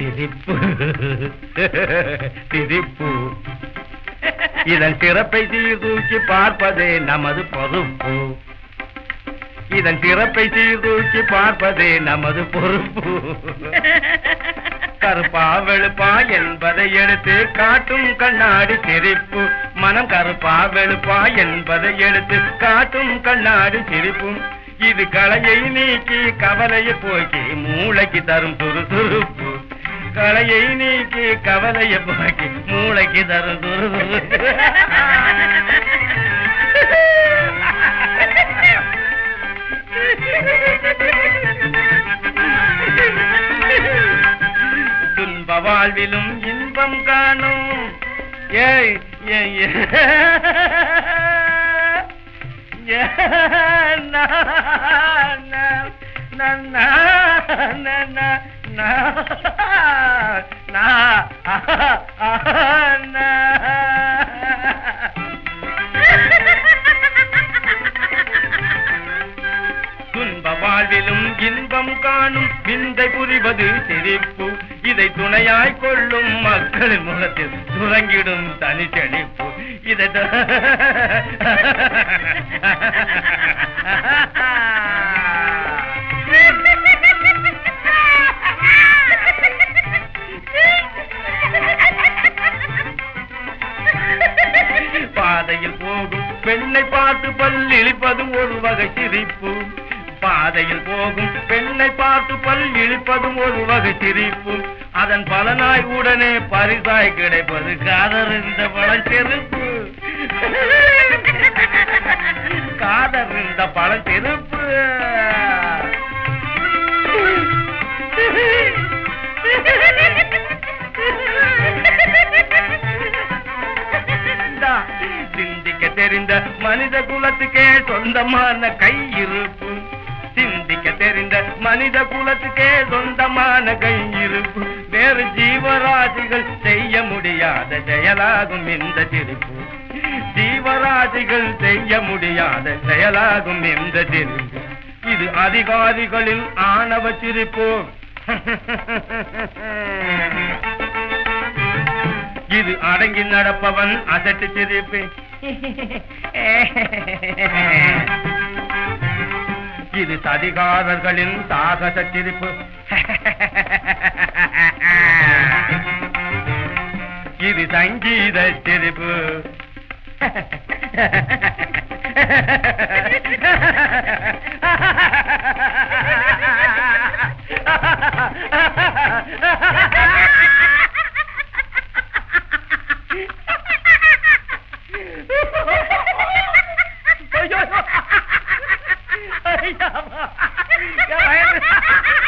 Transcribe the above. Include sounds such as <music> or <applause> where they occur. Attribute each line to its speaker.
Speaker 1: சிரிப்பு. சிரிப்பு. இதன் சிறப்பை சீர்தூக்கி பார்ப்பதே நமது பொறுப்பு. இதன் சிறப்பை சீர்தூக்கி பார்ப்பதே நமது பொறுப்பு. கருப்பா வெளுப்பா என்பதை எடுத்து காட்டும் கண்ணாடி சிரிப்பு. மனம் கருப்பா வெளுப்பா என்பதை எடுத்து காட்டும் கண்ணாடி சிரிப்பும் இது களையை நீக்கி கவலையை போக்கி மூளைக்கு தரும் சுறுசுறுப்பு. கலையை நீக்கி கவலைய பாக்கி மூளைக்கு தரும் துரு துன்ப வாழ்விலும் இன்பம் காணும் ஏய் ஏய், ஏய். ஏ, நா, துன்ப வாழ்விலும் இன்பம் காணும் விந்தை புரிவது சிரிப்பு. இதை துணையாய் கொள்ளும் மக்களின் முகத்தில் துறங்கிடும் தனி செழிப்பு. இதை <laughs> பாதையில் போகும். பெண்ணை பார்த்து பல்லிழிப்பது ஒரு வகை சிரிப்பு. பாதையில் போகும். பெண்ணை பார்த்து பல் இழிப்பதும் ஒரு வகை சிரிப்பு. அதன் பலனாய் உடனே பரிசாய் கிடைப்பது காதர் இந்த பழச்செருப்பு காதர் இந்த பழச்செருப்பு Yeah. சிந்திக்க தெரிந்த மனித குலத்துக்கே சொந்தமான கையிருப்பு. சிந்திக்க தெரிந்த மனித குலத்துக்கே சொந்தமான கையிருப்பு. வேறு ஜீவராசிகள் செய்ய முடியாத செயலாகும் இந்த திருப்பு ஜீவராசிகள் செய்ய முடியாத செயலாகும் இந்த திருப்பு இது அதிகாரிகளின் ஆணவ சிரிப்பு. இது அடங்கி நடப்பவன் அசட்டு சிரிப்பு. இது சதிகாரர்களின் சாகச சிரிப்பு இது சங்கீத சிரிப்பு. ஐயோ <laughs> ஐயோ भाई क्या भाई